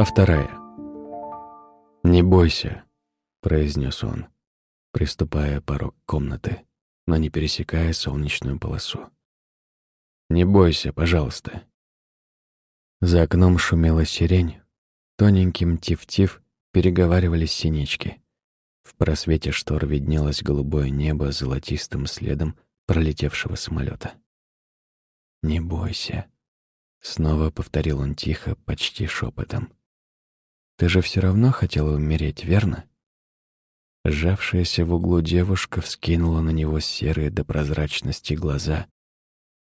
Глава вторая. «Не бойся», — произнес он, приступая порог комнаты, но не пересекая солнечную полосу. «Не бойся, пожалуйста». За окном шумела сирень, тоненьким тиф-тиф переговаривались синички. В просвете штор виднелось голубое небо золотистым следом пролетевшего самолета. «Не бойся», Снова повторил он тихо, почти шепотом. «Ты же все равно хотела умереть, верно?» Сжавшаяся в углу девушка вскинула на него серые до прозрачности глаза,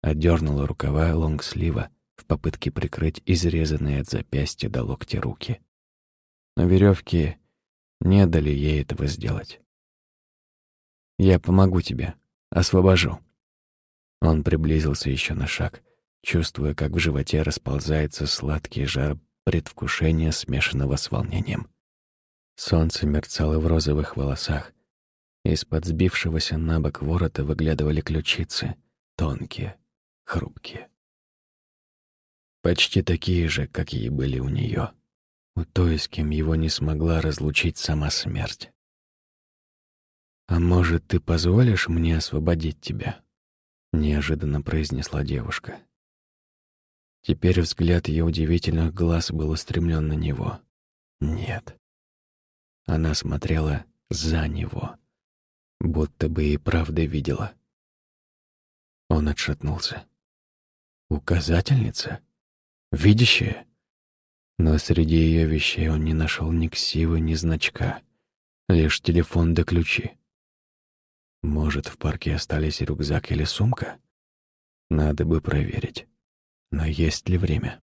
одернула рукава лонгслива в попытке прикрыть изрезанные от запястья до локтя руки. Но веревки не дали ей этого сделать. «Я помогу тебе, освобожу». Он приблизился еще на шаг — чувствуя, как в животе расползается сладкий жар предвкушения, смешанного с волнением. Солнце мерцало в розовых волосах. Из-под сбившегося на бок ворота выглядывали ключицы, тонкие, хрупкие. Почти такие же, как и были у нее, у той, с кем его не смогла разлучить сама смерть. «А может, ты позволишь мне освободить тебя?» — неожиданно произнесла девушка. Теперь взгляд ее удивительных глаз был устремлен на него. Нет. Она смотрела за него, будто бы и правда видела. Он отшатнулся. Указательница? Видящая? Но среди ее вещей он не нашел ни ксивы, ни значка, лишь телефон да ключи. Может, в парке остались рюкзак или сумка? Надо бы проверить. Но есть ли время?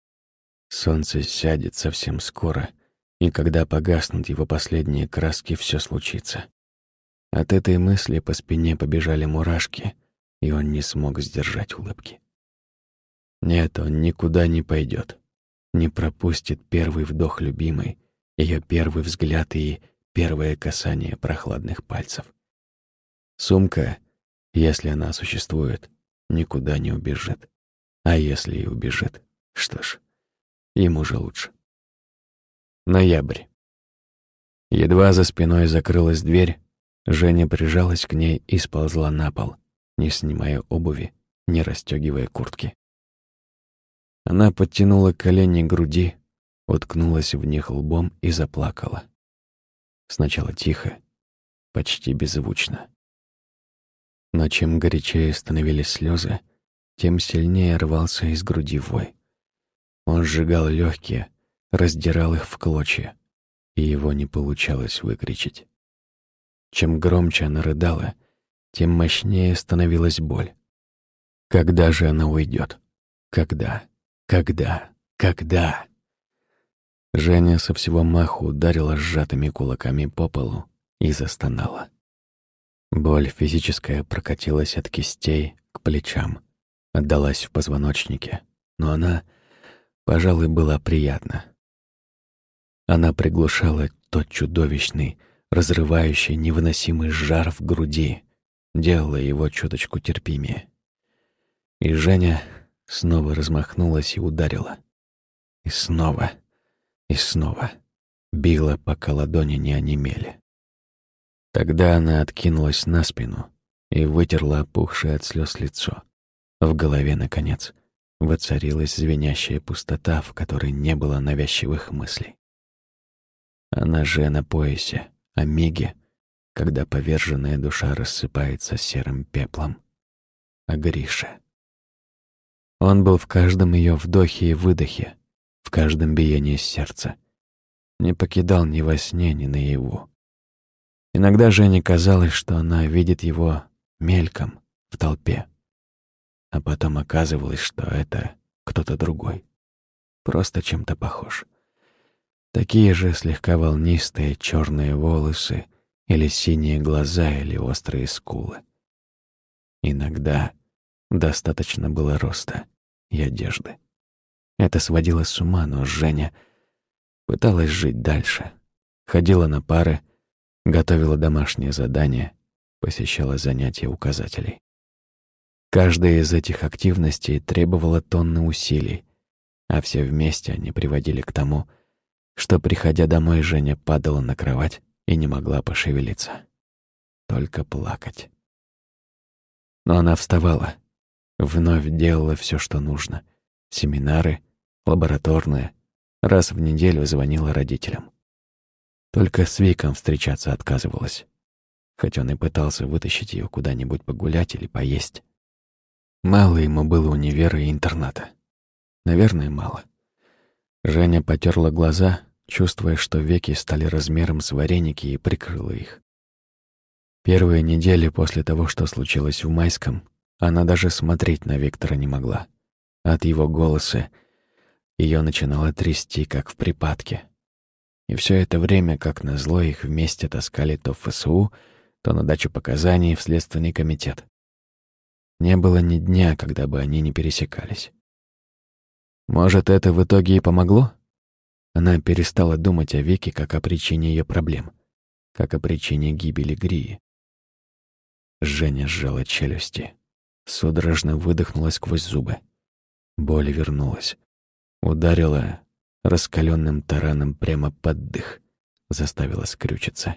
Солнце сядет совсем скоро, и когда погаснут его последние краски, все случится. От этой мысли по спине побежали мурашки, и он не смог сдержать улыбки. Нет, он никуда не пойдет, не пропустит первый вдох любимой, ее первый взгляд и первое касание прохладных пальцев. Сумка, если она существует, никуда не убежит. А если и убежит, что ж, ему же лучше. Ноябрь. Едва за спиной закрылась дверь, Женя прижалась к ней и сползла на пол, не снимая обуви, не расстегивая куртки. Она подтянула колени к груди, уткнулась в них лбом и заплакала. Сначала тихо, почти беззвучно. Но чем горячее становились слезы, тем сильнее рвался из груди вой. Он сжигал легкие, раздирал их в клочья, и его не получалось выкричить. Чем громче она рыдала, тем мощнее становилась боль. Когда же она уйдет? Когда? Когда? Когда? Женя со всего маху ударила сжатыми кулаками по полу и застонала. Боль физическая прокатилась от кистей к плечам, отдалась в позвоночнике, но она, пожалуй, была приятна. Она приглушала тот чудовищный, разрывающий невыносимый жар в груди, делала его чуточку терпимее. И Женя снова размахнулась и ударила. И снова, и снова била, пока ладони не онемели. Тогда она откинулась на спину и вытерла опухшее от слез лицо. В голове, наконец, воцарилась звенящая пустота, в которой не было навязчивых мыслей. Она же на поясе, о миге, когда поверженная душа рассыпается серым пеплом. О Грише. Он был в каждом ее вдохе и выдохе, в каждом биении сердца. Не покидал ни во сне, ни наяву. Иногда Жене казалось, что она видит его мельком в толпе. А потом оказывалось, что это кто-то другой. Просто чем-то похож. Такие же слегка волнистые черные волосы или синие глаза или острые скулы. Иногда достаточно было роста и одежды. Это сводило с ума, но Женя пыталась жить дальше. Ходила на пары, готовила домашние задания, посещала занятия указателей. Каждая из этих активностей требовала тонны усилий, а все вместе они приводили к тому, что, приходя домой, Женя падала на кровать и не могла пошевелиться. Только плакать. Но она вставала, вновь делала все, что нужно. Семинары, лабораторные, раз в неделю звонила родителям. Только с Виком встречаться отказывалась, хоть он и пытался вытащить ее куда-нибудь погулять или поесть. Мало ему было универа и интерната. Наверное, мало. Женя потерла глаза, чувствуя, что веки стали размером с вареники, и прикрыла их. Первые недели после того, что случилось в Майском, она даже смотреть на Виктора не могла. От его голоса ее начинало трясти, как в припадке. И все это время, как назло, их вместе таскали то в ФСУ, то на дачу показаний в Следственный комитет. Не было ни дня, когда бы они не пересекались. Может, это в итоге и помогло? Она перестала думать о Вике как о причине ее проблем, как о причине гибели Грии. Женя сжала челюсти, судорожно выдохнула сквозь зубы. Боль вернулась. Ударила раскаленным тараном прямо под дых, заставила скрючиться.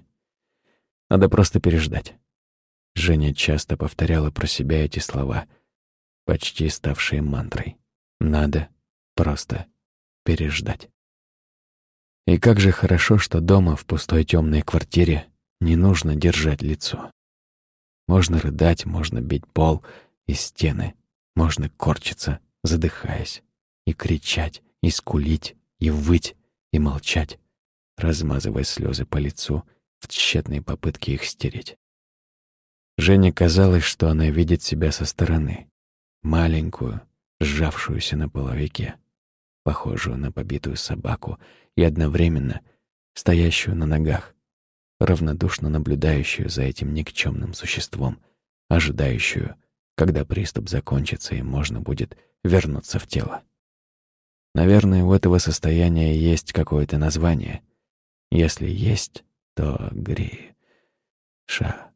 Надо просто переждать. Женя часто повторяла про себя эти слова, почти ставшие мантрой. Надо просто переждать. И как же хорошо, что дома, в пустой темной квартире, не нужно держать лицо. Можно рыдать, можно бить пол и стены, можно корчиться, задыхаясь, и кричать, и скулить, и выть, и молчать, размазывая слезы по лицу в тщетной попытке их стереть. Жене казалось, что она видит себя со стороны, маленькую, сжавшуюся на половике, похожую на побитую собаку и одновременно стоящую на ногах, равнодушно наблюдающую за этим никчемным существом, ожидающую, когда приступ закончится и можно будет вернуться в тело. Наверное, у этого состояния есть какое-то название. Если есть, то Гри... Ша.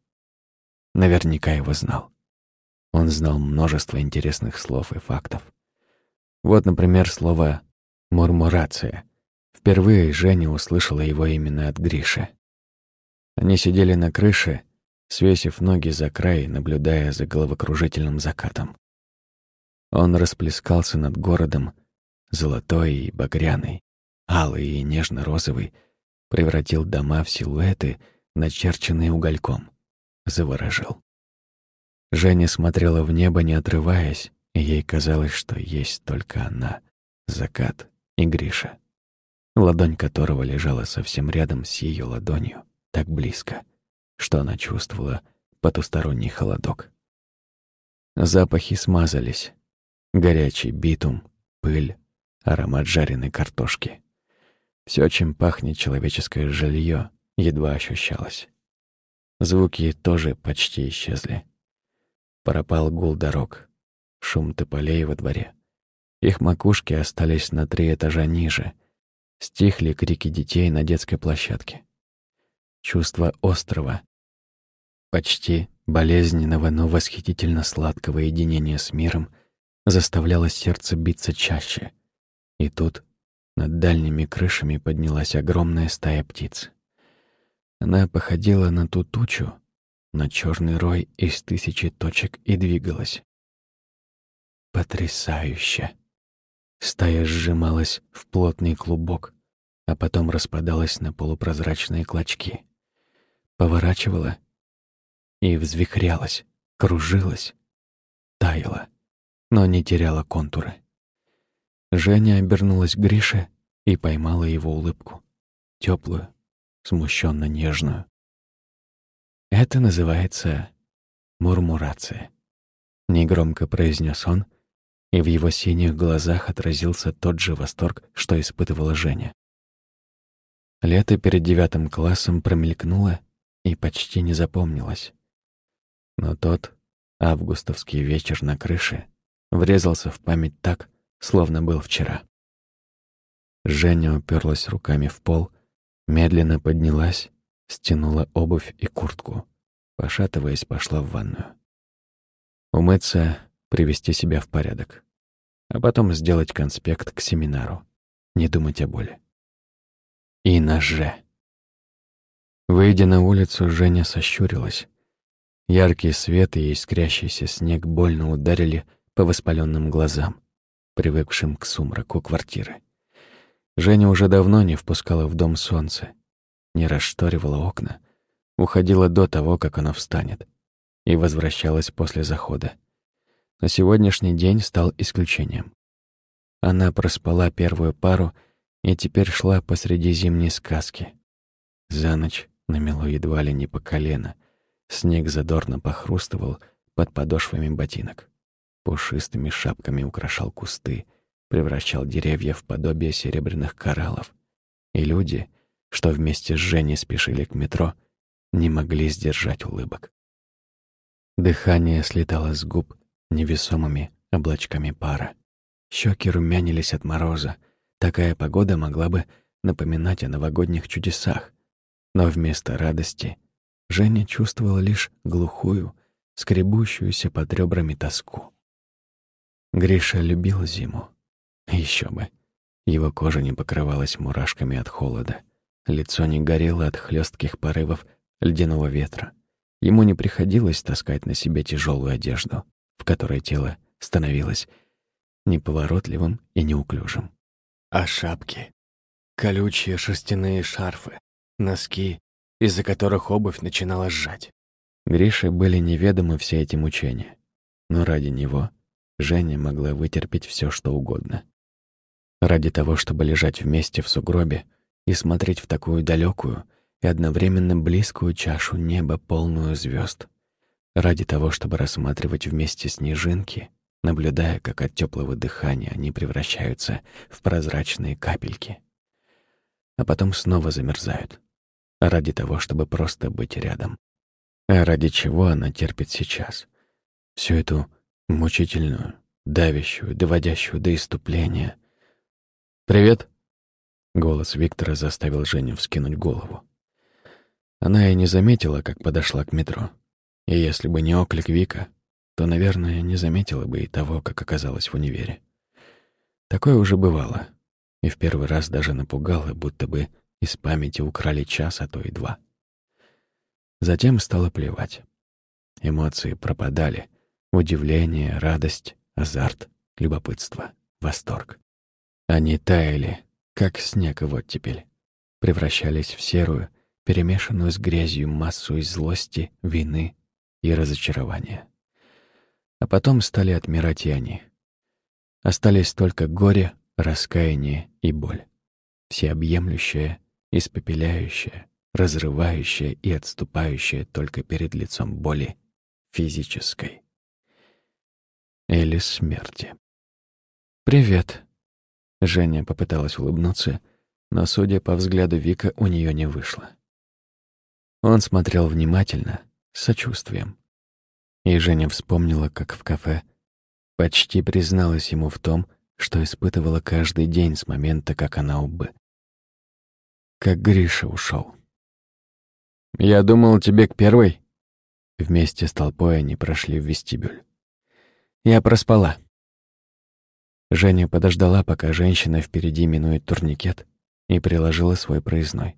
Наверняка его знал. Он знал множество интересных слов и фактов. Вот, например, слово «мурмурация». Впервые Женя услышала его именно от Гриши. Они сидели на крыше, свесив ноги за край, наблюдая за головокружительным закатом. Он расплескался над городом, золотой и багряный, алый и нежно-розовый, превратил дома в силуэты, начерченные угольком, заворожил. Женя смотрела в небо, не отрываясь, и ей казалось, что есть только она, закат и Гриша, ладонь которого лежала совсем рядом с ее ладонью, так близко, что она чувствовала потусторонний холодок. Запахи смазались. Горячий битум, пыль, аромат жареной картошки. Все, чем пахнет человеческое жилье, едва ощущалось. Звуки тоже почти исчезли. Пропал гул дорог, шум тополей во дворе. Их макушки остались на три этажа ниже. Стихли крики детей на детской площадке. Чувство острого, почти болезненного, но восхитительно сладкого единения с миром заставляло сердце биться чаще — и тут над дальними крышами поднялась огромная стая птиц. Она походила на ту тучу, на черный рой из тысячи точек и двигалась. Потрясающе! Стая сжималась в плотный клубок, а потом распадалась на полупрозрачные клочки. Поворачивала и взвихрялась, кружилась, таяла, но не теряла контуры. Женя обернулась к Грише и поймала его улыбку. теплую, смущенно нежную. Это называется мурмурация. Негромко произнес он, и в его синих глазах отразился тот же восторг, что испытывала Женя. Лето перед девятым классом промелькнуло и почти не запомнилось. Но тот августовский вечер на крыше врезался в память так, словно был вчера. Женя уперлась руками в пол, медленно поднялась, стянула обувь и куртку, пошатываясь, пошла в ванную. Умыться, привести себя в порядок, а потом сделать конспект к семинару, не думать о боли. и на «Ж». Выйдя на улицу, Женя сощурилась. Яркий свет и искрящийся снег больно ударили по воспаленным глазам, привыкшим к сумраку квартиры. Женя уже давно не впускала в дом солнце, не расшторивала окна, уходила до того, как оно встанет, и возвращалась после захода. Но сегодняшний день стал исключением. Она проспала первую пару и теперь шла посреди зимней сказки. За ночь намело едва ли не по колено, снег задорно похрустывал под подошвами ботинок. Пушистыми шапками украшал кусты, превращал деревья в подобие серебряных кораллов. И люди, что вместе с Женей спешили к метро, не могли сдержать улыбок. Дыхание слетало с губ невесомыми облачками пара. Щеки румянились от мороза. Такая погода могла бы напоминать о новогодних чудесах. Но вместо радости Женя чувствовала лишь глухую, скребущуюся под ребрами тоску. Гриша любил зиму. Еще бы. Его кожа не покрывалась мурашками от холода. Лицо не горело от хлестких порывов ледяного ветра. Ему не приходилось таскать на себе тяжелую одежду, в которой тело становилось неповоротливым и неуклюжим. А шапки? Колючие шерстяные шарфы, носки, из-за которых обувь начинала сжать. Грише были неведомы все эти мучения, но ради него Женя могла вытерпеть все, что угодно. Ради того, чтобы лежать вместе в сугробе и смотреть в такую далекую и одновременно близкую чашу неба, полную звезд. Ради того, чтобы рассматривать вместе снежинки, наблюдая, как от теплого дыхания они превращаются в прозрачные капельки. А потом снова замерзают. Ради того, чтобы просто быть рядом. А ради чего она терпит сейчас? Всю эту мучительную, давящую, доводящую до иступления. «Привет!» Голос Виктора заставил Женю вскинуть голову. Она и не заметила, как подошла к метро. И если бы не оклик Вика, то, наверное, не заметила бы и того, как оказалась в универе. Такое уже бывало, и в первый раз даже напугало, будто бы из памяти украли час, а то и два. Затем стало плевать. Эмоции пропадали. Удивление, радость, азарт, любопытство, восторг. Они таяли, как снег и оттепель, превращались в серую, перемешанную с грязью массу из злости, вины и разочарования. А потом стали отмирать и они. Остались только горе, раскаяние и боль. Всеобъемлющее, испепеляющее, разрывающее и отступающее только перед лицом боли физической или смерти. «Привет», — Женя попыталась улыбнуться, но, судя по взгляду Вика, у нее не вышло. Он смотрел внимательно, с сочувствием. И Женя вспомнила, как в кафе почти призналась ему в том, что испытывала каждый день с момента, как она убы. Как Гриша ушел. «Я думал, тебе к первой». Вместе с толпой они прошли в вестибюль. «Я проспала». Женя подождала, пока женщина впереди минует турникет, и приложила свой проездной.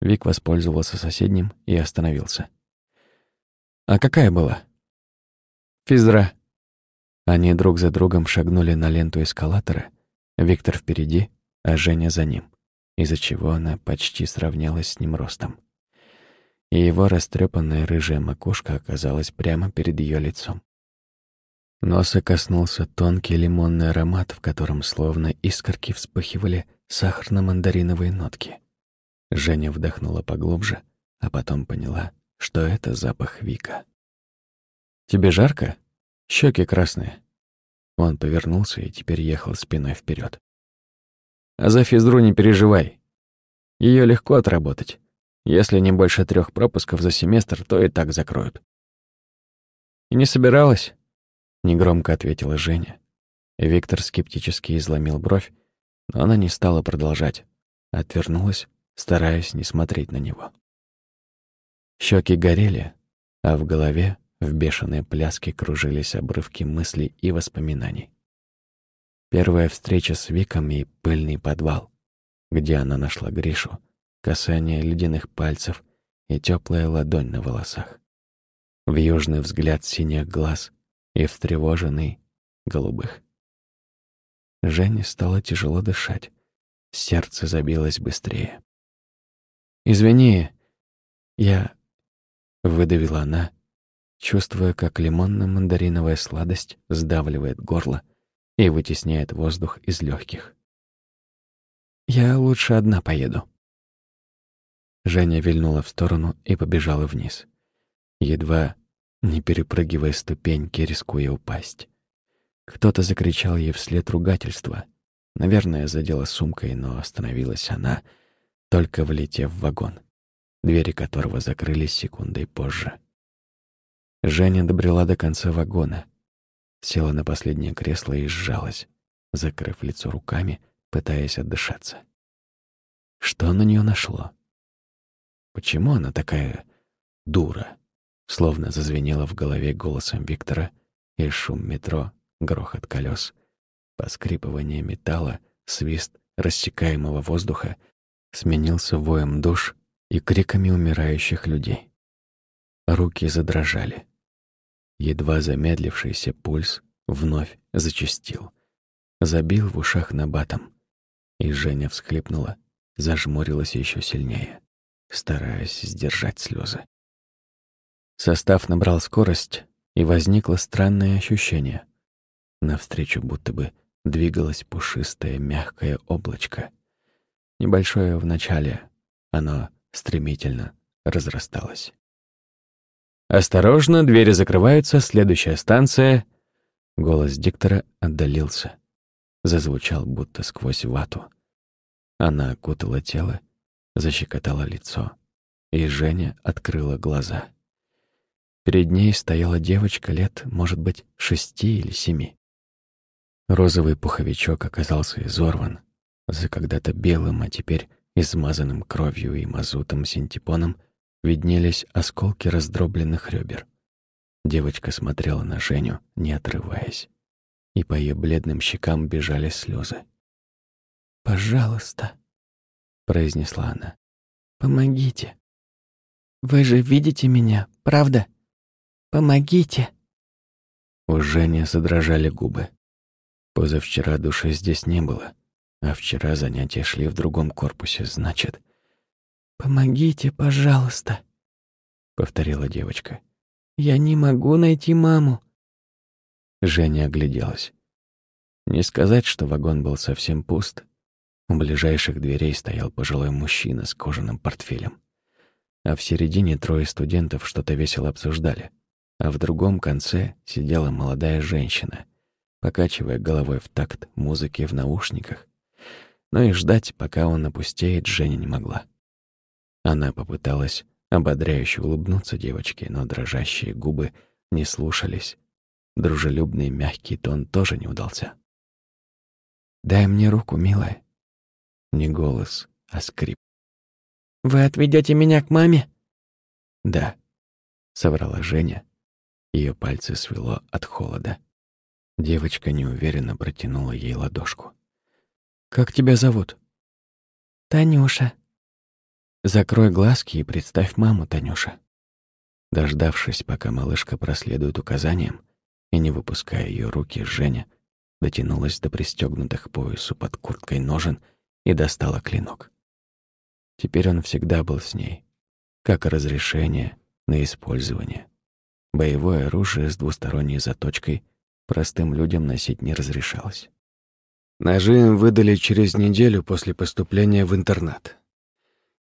Вик воспользовался соседним и остановился. «А какая была?» «Физра». Они друг за другом шагнули на ленту эскалатора, Виктор впереди, а Женя за ним, из-за чего она почти сравнялась с ним ростом. И его растрепанная рыжая макушка оказалась прямо перед ее лицом. Носа коснулся тонкий лимонный аромат, в котором словно искорки вспыхивали сахарно-мандариновые нотки. Женя вдохнула поглубже, а потом поняла, что это запах Вика. «Тебе жарко? Щеки красные». Он повернулся и теперь ехал спиной вперед. «А за физру не переживай. Ее легко отработать. Если не больше трех пропусков за семестр, то и так закроют». «И не собиралась?» — негромко ответила Женя. Виктор скептически изломил бровь, но она не стала продолжать. Отвернулась стараясь не смотреть на него. Щеки горели, а в голове в бешеной пляске кружились обрывки мыслей и воспоминаний. Первая встреча с Виком и пыльный подвал, где она нашла Гришу, касание ледяных пальцев и теплая ладонь на волосах. В южный взгляд синих глаз и встревоженный голубых. Жене стало тяжело дышать. Сердце забилось быстрее. «Извини, я...» — выдавила она, чувствуя, как лимонно-мандариновая сладость сдавливает горло и вытесняет воздух из легких. «Я лучше одна поеду». Женя вильнула в сторону и побежала вниз, едва не перепрыгивая ступеньки, рискуя упасть. Кто-то закричал ей вслед ругательства. Наверное, задела сумкой, но остановилась она, только влетев в вагон, двери которого закрылись секундой позже. Женя добрела до конца вагона, села на последнее кресло и сжалась, закрыв лицо руками, пытаясь отдышаться. Что на нее нашло? Почему она такая дура? Словно зазвенела в голове голосом Виктора, и шум метро, грохот колес, поскрипывание металла, свист рассекаемого воздуха сменился воем душ и криками умирающих людей. Руки задрожали. Едва замедлившийся пульс вновь зачастил. Забил в ушах набатом. И Женя всхлипнула, зажмурилась еще сильнее, стараясь сдержать слезы. Состав набрал скорость, и возникло странное ощущение. Навстречу будто бы двигалось пушистое мягкое облачко. Небольшое в начале, оно стремительно разрасталось. «Осторожно, двери закрываются, следующая станция...» Голос диктора отдалился. Зазвучал будто сквозь вату. Она окутала тело, защекотала лицо, и Женя открыла глаза. Перед ней стояла девочка лет, может быть, шести или семи. Розовый пуховичок оказался изорван, за когда-то белым, а теперь измазанным кровью и мазутом синтепоном — виднелись осколки раздробленных ребер. Девочка смотрела на Женю, не отрываясь, и по ее бледным щекам бежали слезы. «Пожалуйста», — произнесла она, — «помогите. Вы же видите меня, правда? Помогите!» У Жени задрожали губы. Позавчера души здесь не было, а вчера занятия шли в другом корпусе, значит, «Помогите, пожалуйста», — повторила девочка. «Я не могу найти маму». Женя огляделась. Не сказать, что вагон был совсем пуст. У ближайших дверей стоял пожилой мужчина с кожаным портфелем. А в середине трое студентов что-то весело обсуждали. А в другом конце сидела молодая женщина, покачивая головой в такт музыки в наушниках. Но и ждать, пока он опустеет, Женя не могла. Она попыталась ободряюще улыбнуться девочке, но дрожащие губы не слушались. Дружелюбный мягкий тон тоже не удался. «Дай мне руку, милая». Не голос, а скрип. «Вы отведете меня к маме?» «Да», — соврала Женя. Ее пальцы свело от холода. Девочка неуверенно протянула ей ладошку. «Как тебя зовут?» «Танюша», Закрой глазки и представь маму, Танюша. Дождавшись, пока малышка проследует указаниям, и не выпуская ее руки, Женя дотянулась до пристегнутых поясу под курткой ножен и достала клинок. Теперь он всегда был с ней, как разрешение на использование. Боевое оружие с двусторонней заточкой простым людям носить не разрешалось. Ножи им выдали через неделю после поступления в интернат.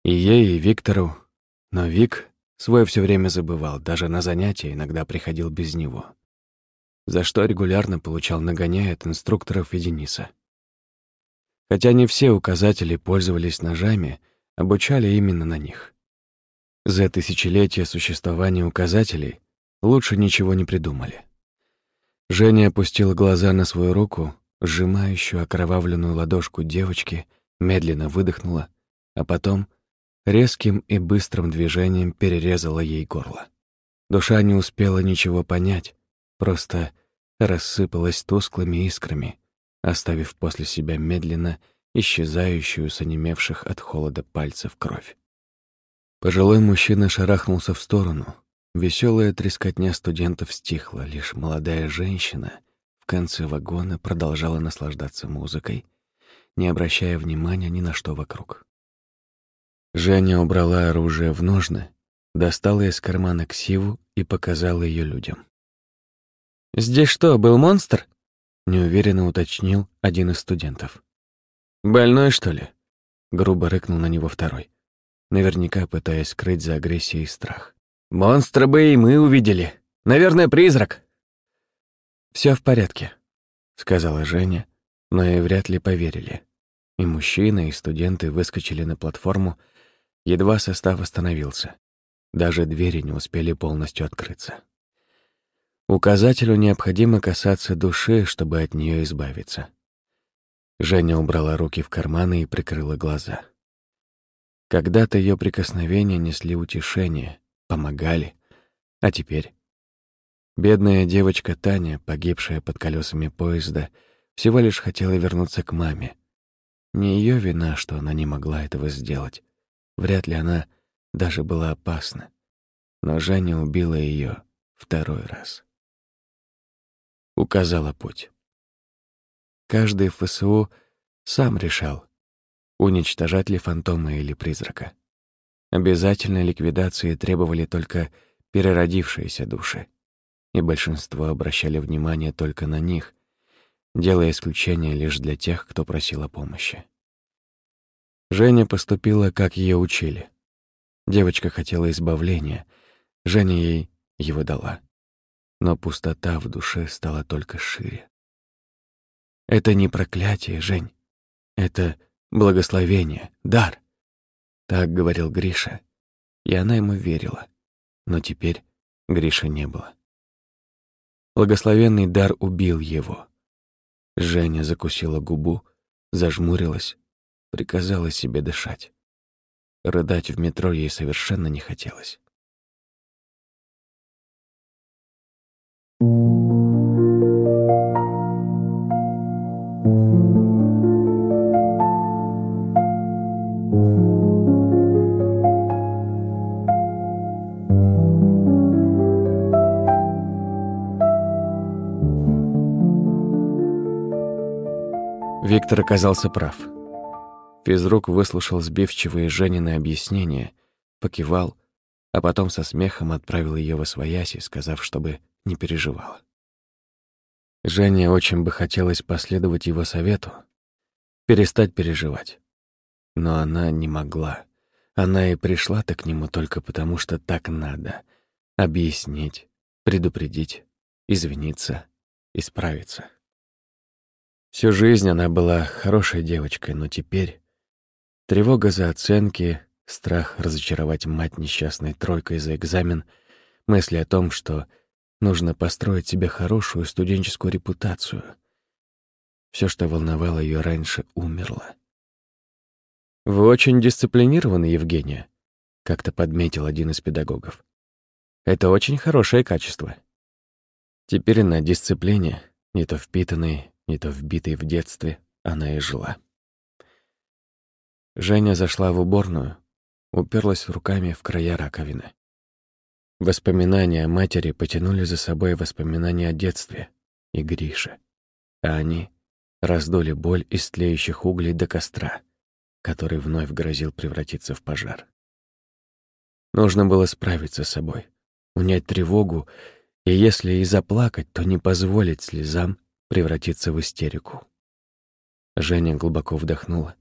И ей, и Виктору. Но Вик свой все время забывал, даже на занятия иногда приходил без него. За что регулярно получал нагоняя от инструкторов и Дениса. Хотя не все указатели пользовались ножами, обучали именно на них. За тысячелетия существования указателей лучше ничего не придумали. Женя опустила глаза на свою руку, сжимающую окровавленную ладошку девочки, медленно выдохнула, а потом резким и быстрым движением перерезала ей горло. Душа не успела ничего понять, просто рассыпалась тусклыми искрами, оставив после себя медленно исчезающую с онемевших от холода пальцев кровь. Пожилой мужчина шарахнулся в сторону. Веселая трескотня студентов стихла, лишь молодая женщина в конце вагона продолжала наслаждаться музыкой, не обращая внимания ни на что вокруг. Женя убрала оружие в ножны, достала из кармана ксиву и показала ее людям. «Здесь что, был монстр?» — неуверенно уточнил один из студентов. «Больной, что ли?» — грубо рыкнул на него второй, наверняка пытаясь скрыть за агрессией страх. «Монстра бы и мы увидели. Наверное, призрак». Все в порядке», — сказала Женя, но и вряд ли поверили. И мужчина, и студенты выскочили на платформу, едва состав остановился. Даже двери не успели полностью открыться. Указателю необходимо касаться души, чтобы от нее избавиться. Женя убрала руки в карманы и прикрыла глаза. Когда-то ее прикосновения несли утешение, помогали, а теперь... Бедная девочка Таня, погибшая под колесами поезда, всего лишь хотела вернуться к маме. Не ее вина, что она не могла этого сделать. Вряд ли она даже была опасна. Но Женя убила ее второй раз. Указала путь. Каждый ФСУ сам решал, уничтожать ли фантома или призрака. Обязательной ликвидации требовали только переродившиеся души, и большинство обращали внимание только на них, делая исключение лишь для тех, кто просил о помощи. Женя поступила, как ее учили. Девочка хотела избавления, Женя ей его дала. Но пустота в душе стала только шире. Это не проклятие, Жень. Это благословение, дар. Так говорил Гриша. И она ему верила. Но теперь Гриша не было. Благословенный дар убил его. Женя закусила губу, зажмурилась, приказала себе дышать. Рыдать в метро ей совершенно не хотелось. Виктор оказался прав. Физрук выслушал сбивчивые Женины объяснения, покивал, а потом со смехом отправил ее во свояси, сказав, чтобы не переживала. Жене очень бы хотелось последовать его совету, перестать переживать. Но она не могла. Она и пришла-то к нему только потому, что так надо. Объяснить, предупредить, извиниться, исправиться. Всю жизнь она была хорошей девочкой, но теперь тревога за оценки, страх разочаровать мать несчастной тройкой за экзамен, мысли о том, что нужно построить себе хорошую студенческую репутацию. Все, что волновало ее раньше, умерло. «Вы очень дисциплинированы, Евгения», — как-то подметил один из педагогов. «Это очень хорошее качество». Теперь на дисциплине, не то впитанной, не то вбитой в детстве, она и жила. Женя зашла в уборную, уперлась руками в края раковины. Воспоминания о матери потянули за собой воспоминания о детстве и Грише, а они раздули боль из тлеющих углей до костра, который вновь грозил превратиться в пожар. Нужно было справиться с собой, унять тревогу, и если и заплакать, то не позволить слезам превратиться в истерику. Женя глубоко вдохнула,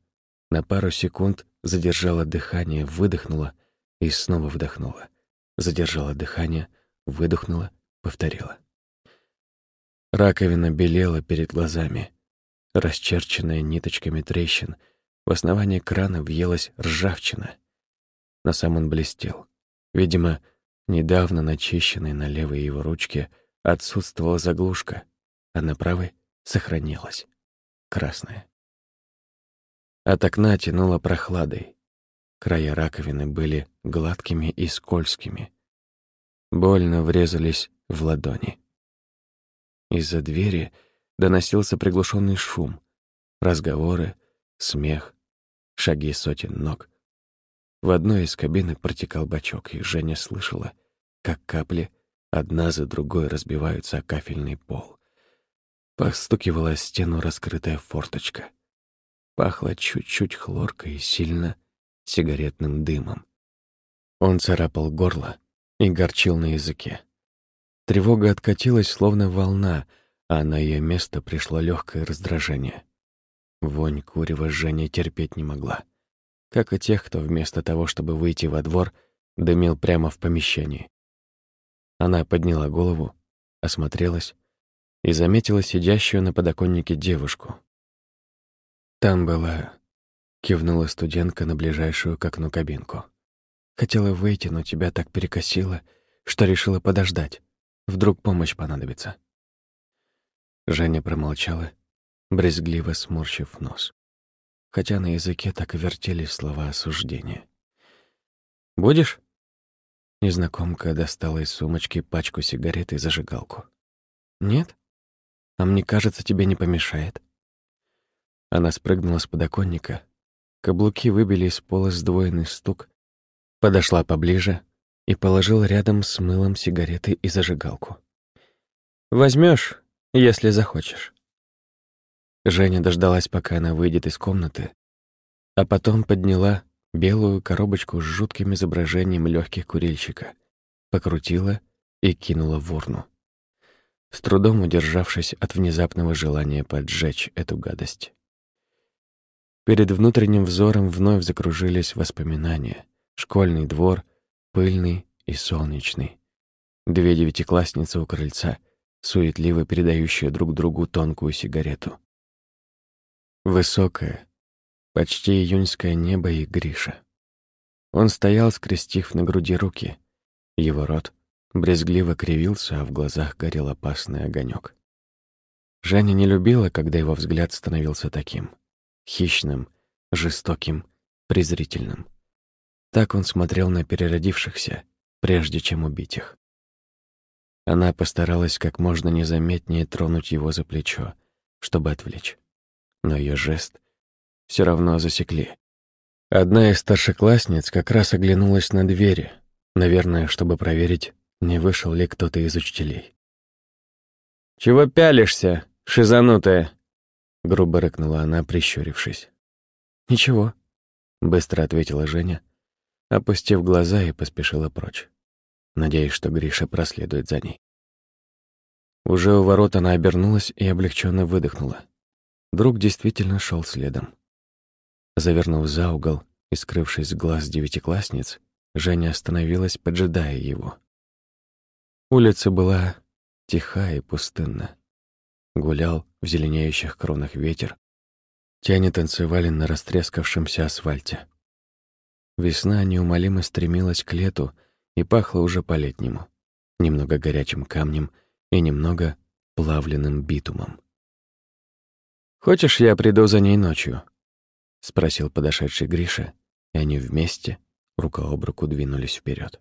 на пару секунд задержала дыхание, выдохнула и снова вдохнула. Задержала дыхание, выдохнула, повторила. Раковина белела перед глазами, расчерченная ниточками трещин. В основании крана въелась ржавчина. Но сам он блестел. Видимо, недавно начищенной на левой его ручке отсутствовала заглушка — а на правой сохранилась красная. От окна тянуло прохладой. Края раковины были гладкими и скользкими. Больно врезались в ладони. Из-за двери доносился приглушенный шум, разговоры, смех, шаги сотен ног. В одной из кабины протекал бачок, и Женя слышала, как капли одна за другой разбиваются о кафельный пол. Постукивала стену раскрытая форточка. Пахло чуть-чуть хлоркой и сильно сигаретным дымом. Он царапал горло и горчил на языке. Тревога откатилась, словно волна, а на ее место пришло легкое раздражение. Вонь курева Женя терпеть не могла, как и тех, кто вместо того, чтобы выйти во двор, дымил прямо в помещении. Она подняла голову, осмотрелась и заметила сидящую на подоконнике девушку. «Там была...» — кивнула студентка на ближайшую к окну кабинку. «Хотела выйти, но тебя так перекосило, что решила подождать. Вдруг помощь понадобится». Женя промолчала, брезгливо сморщив нос. Хотя на языке так и вертелись слова осуждения. «Будешь?» Незнакомка достала из сумочки пачку сигарет и зажигалку. «Нет? А мне кажется, тебе не помешает». Она спрыгнула с подоконника. Каблуки выбили из пола сдвоенный стук, подошла поближе и положила рядом с мылом сигареты и зажигалку. Возьмешь, если захочешь». Женя дождалась, пока она выйдет из комнаты, а потом подняла белую коробочку с жутким изображением легких курильщика, покрутила и кинула в урну. С трудом удержавшись от внезапного желания поджечь эту гадость. Перед внутренним взором вновь закружились воспоминания. Школьный двор, пыльный и солнечный. Две девятиклассницы у крыльца, суетливо передающие друг другу тонкую сигарету. Высокое, почти июньское небо и Гриша. Он стоял, скрестив на груди руки. Его рот брезгливо кривился, а в глазах горел опасный огонек. Женя не любила, когда его взгляд становился таким — хищным, жестоким, презрительным. Так он смотрел на переродившихся, прежде чем убить их. Она постаралась как можно незаметнее тронуть его за плечо, чтобы отвлечь. Но ее жест все равно засекли. Одна из старшеклассниц как раз оглянулась на двери, наверное, чтобы проверить, не вышел ли кто-то из учителей. «Чего пялишься, шизанутая?» — грубо рыкнула она, прищурившись. «Ничего», — быстро ответила Женя, опустив глаза и поспешила прочь надеясь, что Гриша проследует за ней. Уже у ворот она обернулась и облегченно выдохнула. Друг действительно шел следом. Завернув за угол и скрывшись с глаз девятиклассниц, Женя остановилась, поджидая его. Улица была тиха и пустынна. Гулял в зеленеющих кронах ветер. Тени танцевали на растрескавшемся асфальте. Весна неумолимо стремилась к лету, и пахло уже по-летнему, немного горячим камнем и немного плавленным битумом. «Хочешь, я приду за ней ночью?» — спросил подошедший Гриша, и они вместе, рука об руку, двинулись вперед.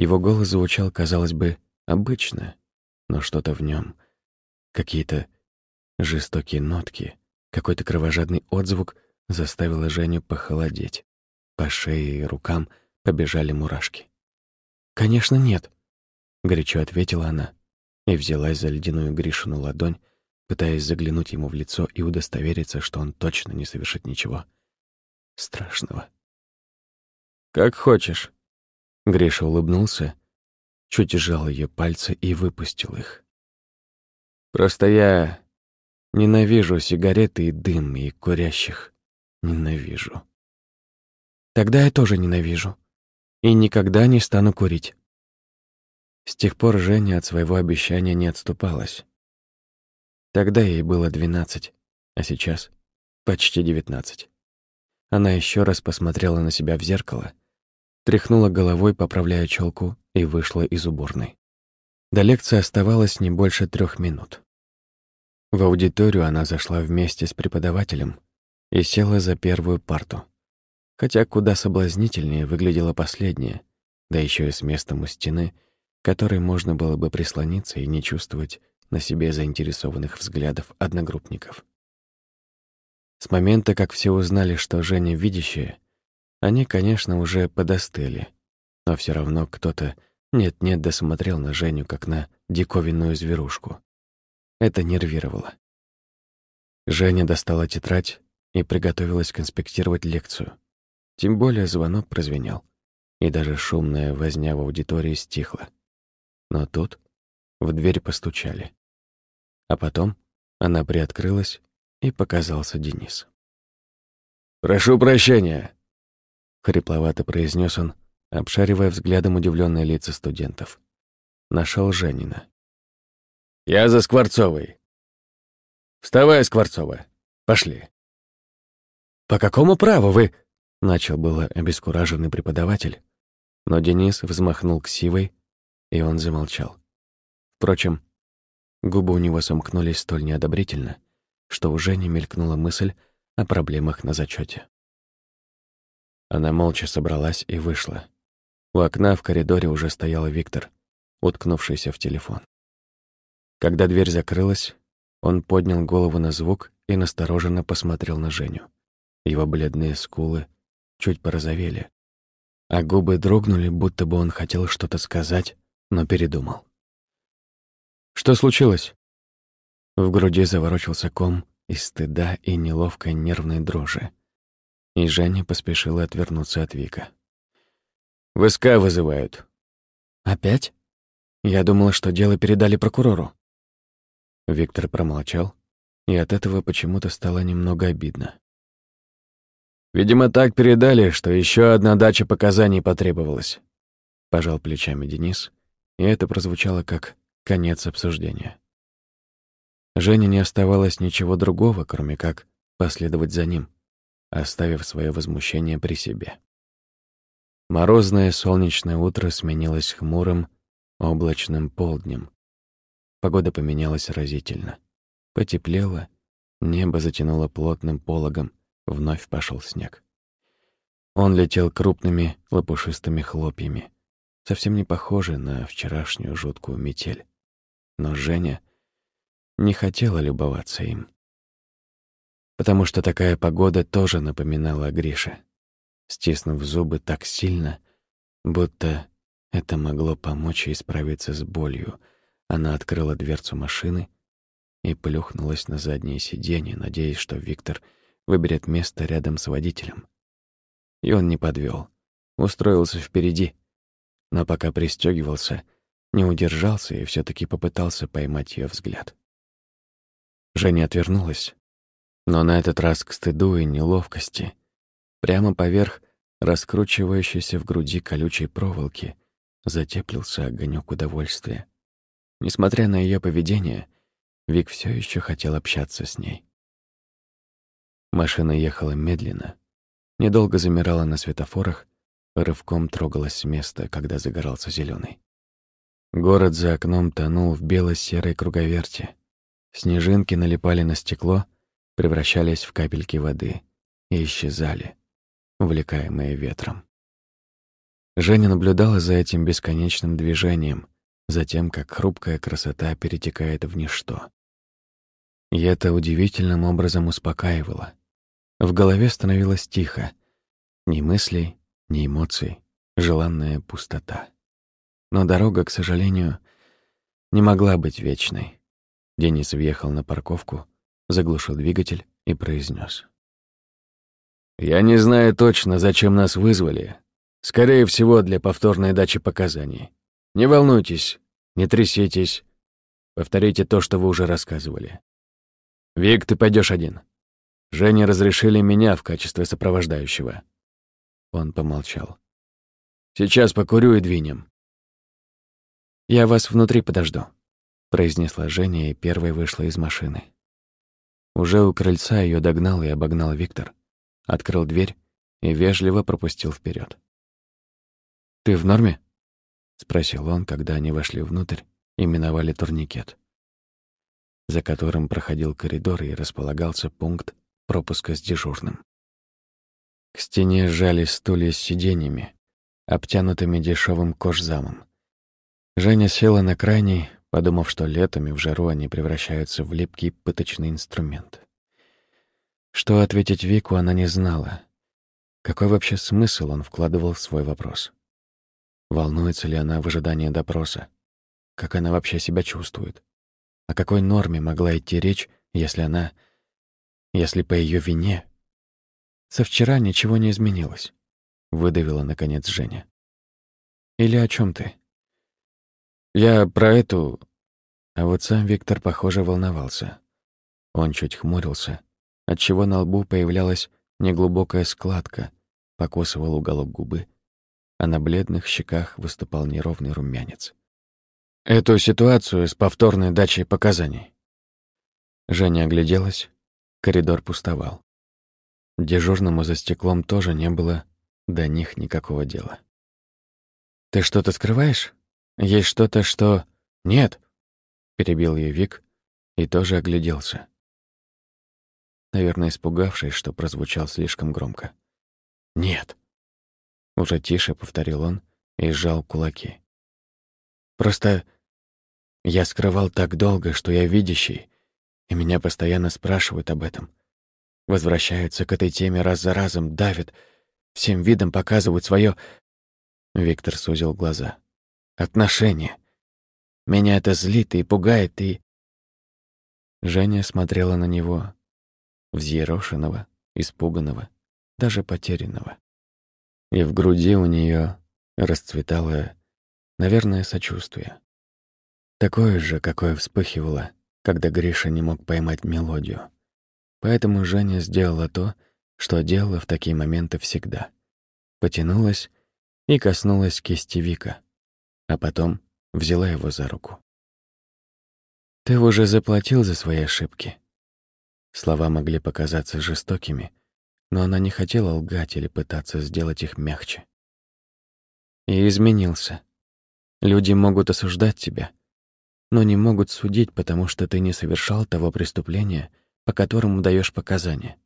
Его голос звучал, казалось бы, обычно, но что-то в нем, какие-то жестокие нотки, какой-то кровожадный отзвук заставило Женю похолодеть. По шее и рукам побежали мурашки. «Конечно, нет», — горячо ответила она и взялась за ледяную Гришину ладонь, пытаясь заглянуть ему в лицо и удостовериться, что он точно не совершит ничего страшного. «Как хочешь», — Гриша улыбнулся, чуть сжал ее пальцы и выпустил их. «Просто я ненавижу сигареты и дым, и курящих ненавижу». «Тогда я тоже ненавижу», и никогда не стану курить. С тех пор Женя от своего обещания не отступалась. Тогда ей было двенадцать, а сейчас почти девятнадцать. Она еще раз посмотрела на себя в зеркало, тряхнула головой, поправляя челку, и вышла из уборной. До лекции оставалось не больше трех минут. В аудиторию она зашла вместе с преподавателем и села за первую парту хотя куда соблазнительнее выглядела последняя, да еще и с местом у стены, которой можно было бы прислониться и не чувствовать на себе заинтересованных взглядов одногруппников. С момента, как все узнали, что Женя видящая, они, конечно, уже подостыли, но все равно кто-то нет-нет досмотрел на Женю, как на диковинную зверушку. Это нервировало. Женя достала тетрадь и приготовилась конспектировать лекцию. Тем более звонок прозвенел, и даже шумная возня в аудитории стихла. Но тут в дверь постучали. А потом она приоткрылась, и показался Денис. «Прошу прощения», — хрипловато произнес он, обшаривая взглядом удивленные лица студентов. Нашел Женина. «Я за Скворцовой. Вставай, Скворцова. Пошли». «По какому праву вы...» — начал было обескураженный преподаватель, но Денис взмахнул ксивой, и он замолчал. Впрочем, губы у него сомкнулись столь неодобрительно, что уже не мелькнула мысль о проблемах на зачете. Она молча собралась и вышла. У окна в коридоре уже стоял Виктор, уткнувшийся в телефон. Когда дверь закрылась, он поднял голову на звук и настороженно посмотрел на Женю. Его бледные скулы чуть порозовели, а губы дрогнули, будто бы он хотел что-то сказать, но передумал. «Что случилось?» В груди заворочился ком из стыда и неловкой нервной дрожи. И Женя поспешила отвернуться от Вика. «ВСК вызывают». «Опять? Я думала, что дело передали прокурору». Виктор промолчал, и от этого почему-то стало немного обидно. «Видимо, так передали, что еще одна дача показаний потребовалась», — пожал плечами Денис, и это прозвучало как конец обсуждения. Жене не оставалось ничего другого, кроме как последовать за ним, оставив свое возмущение при себе. Морозное солнечное утро сменилось хмурым, облачным полднем. Погода поменялась разительно. Потеплело, небо затянуло плотным пологом, вновь пошел снег. Он летел крупными лопушистыми хлопьями, совсем не похожий на вчерашнюю жуткую метель. Но Женя не хотела любоваться им. Потому что такая погода тоже напоминала о Грише. Стиснув зубы так сильно, будто это могло помочь ей справиться с болью, она открыла дверцу машины и плюхнулась на заднее сиденье, надеясь, что Виктор выберет место рядом с водителем. И он не подвел, устроился впереди, но пока пристегивался, не удержался и все таки попытался поймать ее взгляд. Женя отвернулась, но на этот раз к стыду и неловкости, прямо поверх раскручивающейся в груди колючей проволоки, затеплился огонек удовольствия. Несмотря на ее поведение, Вик все еще хотел общаться с ней. Машина ехала медленно, недолго замирала на светофорах, рывком трогалась с места, когда загорался зеленый. Город за окном тонул в бело-серой круговерти. Снежинки налипали на стекло, превращались в капельки воды и исчезали, увлекаемые ветром. Женя наблюдала за этим бесконечным движением, за тем, как хрупкая красота перетекает в ничто. И это удивительным образом успокаивало. В голове становилось тихо. Ни мыслей, ни эмоций, желанная пустота. Но дорога, к сожалению, не могла быть вечной. Денис въехал на парковку, заглушил двигатель и произнес: «Я не знаю точно, зачем нас вызвали. Скорее всего, для повторной дачи показаний. Не волнуйтесь, не тряситесь. Повторите то, что вы уже рассказывали. Вик, ты пойдешь один. Жене разрешили меня в качестве сопровождающего». Он помолчал. «Сейчас покурю и двинем». «Я вас внутри подожду», произнесла Женя и первой вышла из машины. Уже у крыльца ее догнал и обогнал Виктор, открыл дверь и вежливо пропустил вперед. «Ты в норме?» — спросил он, когда они вошли внутрь и миновали турникет, за которым проходил коридор и располагался пункт пропуска с дежурным. К стене сжались стулья с сиденьями, обтянутыми дешевым кожзамом. Женя села на крайний, подумав, что летами в жару они превращаются в липкий пыточный инструмент. Что ответить Вику она не знала. Какой вообще смысл он вкладывал в свой вопрос? Волнуется ли она в ожидании допроса? Как она вообще себя чувствует? О какой норме могла идти речь, если она... Если по ее вине... Со вчера ничего не изменилось, выдавила, наконец, Женя. Или о чем ты? Я про эту... А вот сам Виктор, похоже, волновался. Он чуть хмурился, отчего на лбу появлялась неглубокая складка, покосывал уголок губы, а на бледных щеках выступал неровный румянец. Эту ситуацию с повторной дачей показаний. Женя огляделась, коридор пустовал. Дежурному за стеклом тоже не было до них никакого дела. «Ты что-то скрываешь? Есть что-то, что...» «Нет!» — перебил ее Вик и тоже огляделся. Наверное, испугавшись, что прозвучал слишком громко. «Нет!» Уже тише повторил он и сжал кулаки. «Просто я скрывал так долго, что я видящий, и меня постоянно спрашивают об этом. Возвращаются к этой теме раз за разом, давят, всем видом показывают свое. Виктор сузил глаза. «Отношения. Меня это злит и пугает, и...» Женя смотрела на него, взъерошенного, испуганного, даже потерянного. И в груди у нее расцветало, наверное, сочувствие. Такое же, какое вспыхивало, когда Гриша не мог поймать мелодию. Поэтому Женя сделала то, что делала в такие моменты всегда. Потянулась и коснулась кисти Вика, а потом взяла его за руку. «Ты уже заплатил за свои ошибки». Слова могли показаться жестокими, но она не хотела лгать или пытаться сделать их мягче. И изменился. Люди могут осуждать тебя, но не могут судить, потому что ты не совершал того преступления, по которому даешь показания.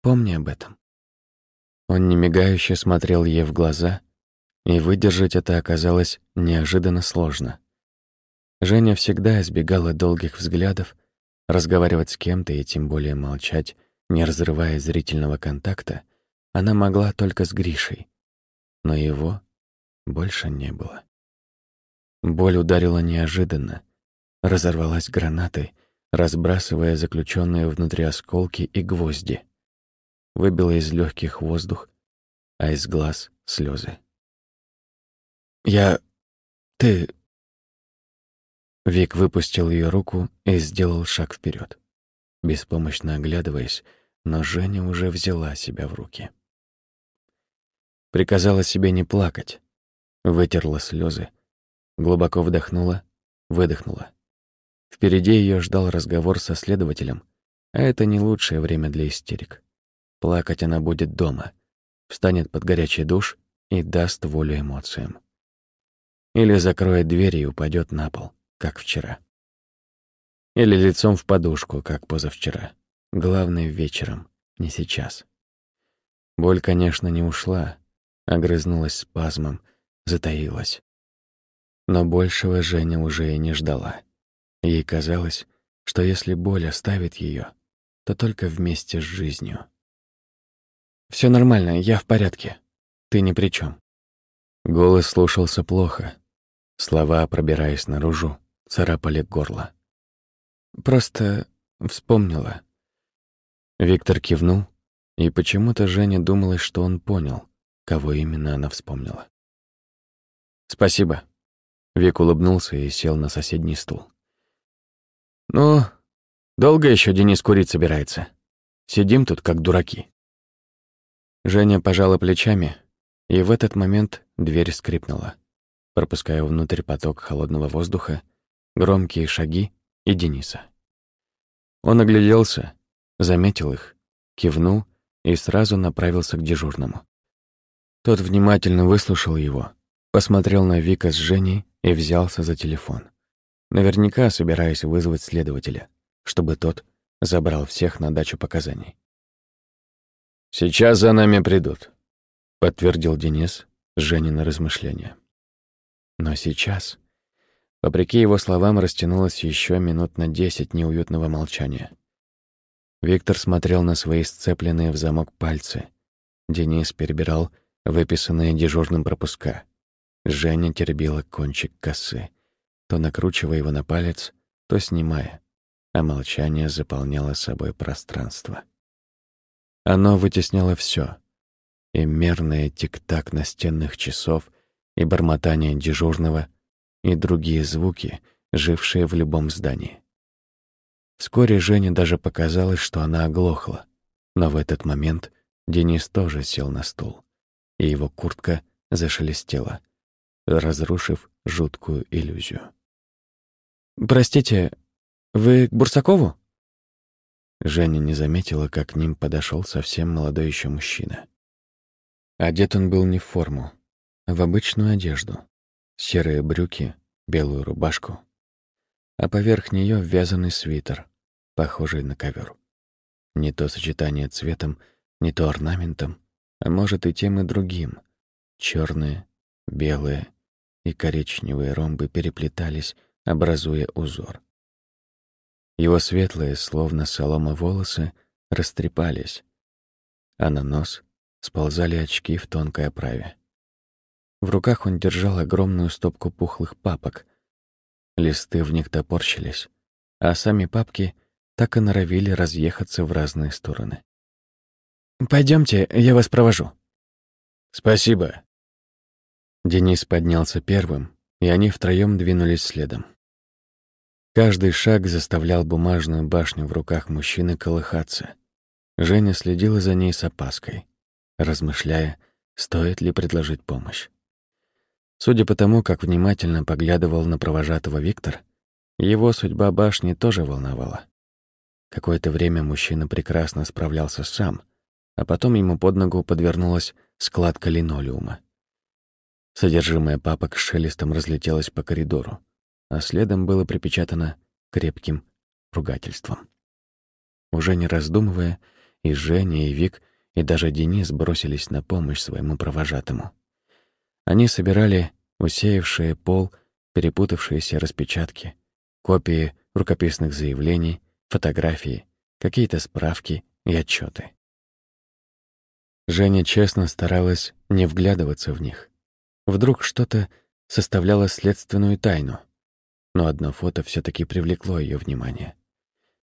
Помни об этом. Он немигающе смотрел ей в глаза, и выдержать это оказалось неожиданно сложно. Женя всегда избегала долгих взглядов, разговаривать с кем-то и тем более молчать, не разрывая зрительного контакта, она могла только с Гришей. Но его больше не было. Боль ударила неожиданно, разорвалась гранатой, разбрасывая заключенные внутри осколки и гвозди. Выбила из легких воздух, а из глаз — слезы. «Я... ты...» Вик выпустил ее руку и сделал шаг вперед, беспомощно оглядываясь, но Женя уже взяла себя в руки. Приказала себе не плакать, вытерла слезы, глубоко вдохнула, выдохнула. Впереди ее ждал разговор со следователем, а это не лучшее время для истерик. Плакать она будет дома, встанет под горячий душ и даст волю эмоциям. Или закроет дверь и упадет на пол, как вчера. Или лицом в подушку, как позавчера. Главное, вечером, не сейчас. Боль, конечно, не ушла, огрызнулась спазмом, затаилась. Но большего Женя уже и не ждала. Ей казалось, что если боль оставит ее, то только вместе с жизнью. Все нормально, я в порядке. Ты ни при чем. Голос слушался плохо. Слова, пробираясь наружу, царапали горло. Просто вспомнила. Виктор кивнул, и почему-то Женя думала, что он понял, кого именно она вспомнила. «Спасибо». Вик улыбнулся и сел на соседний стул. «Ну, долго еще Денис курить собирается? Сидим тут, как дураки». Женя пожала плечами, и в этот момент дверь скрипнула, пропуская внутрь поток холодного воздуха, громкие шаги и Дениса. Он огляделся, заметил их, кивнул и сразу направился к дежурному. Тот внимательно выслушал его, посмотрел на Вика с Женей и взялся за телефон. Наверняка собираясь вызвать следователя, чтобы тот забрал всех на дачу показаний. «Сейчас за нами придут», — подтвердил Денис Женина размышления. Но сейчас, вопреки его словам, растянулось еще минут на десять неуютного молчания. Виктор смотрел на свои сцепленные в замок пальцы. Денис перебирал выписанные дежурным пропуска. Женя теребила кончик косы, то накручивая его на палец, то снимая, а молчание заполняло собой пространство. Оно вытесняло все: и мерное тик-так настенных часов, и бормотание дежурного, и другие звуки, жившие в любом здании. Вскоре Жене даже показалось, что она оглохла, но в этот момент Денис тоже сел на стул, и его куртка зашелестела, разрушив жуткую иллюзию. «Простите, вы к Бурсакову?» Женя не заметила, как к ним подошел совсем молодой еще мужчина. Одет он был не в форму, в обычную одежду. Серые брюки, белую рубашку, а поверх нее вязаный свитер, похожий на ковер. Не то сочетание цветом, не то орнаментом, а может и тем и другим. Черные, белые и коричневые ромбы переплетались, образуя узор. Его светлые, словно солома волосы, растрепались, а на нос сползали очки в тонкой оправе. В руках он держал огромную стопку пухлых папок. Листы в них топорщились, а сами папки так и норовили разъехаться в разные стороны. Пойдемте, я вас провожу». «Спасибо». Денис поднялся первым, и они втроем двинулись следом. Каждый шаг заставлял бумажную башню в руках мужчины колыхаться. Женя следила за ней с опаской, размышляя, стоит ли предложить помощь. Судя по тому, как внимательно поглядывал на провожатого Виктор, его судьба башни тоже волновала. Какое-то время мужчина прекрасно справлялся сам, а потом ему под ногу подвернулась складка линолеума. Содержимое папок с шелестом разлетелось по коридору а следом было припечатано крепким ругательством. Уже не раздумывая, и Женя, и Вик, и даже Денис бросились на помощь своему провожатому. Они собирали усеявшие пол, перепутавшиеся распечатки, копии рукописных заявлений, фотографии, какие-то справки и отчеты. Женя честно старалась не вглядываться в них. Вдруг что-то составляло следственную тайну, но одно фото все таки привлекло ее внимание.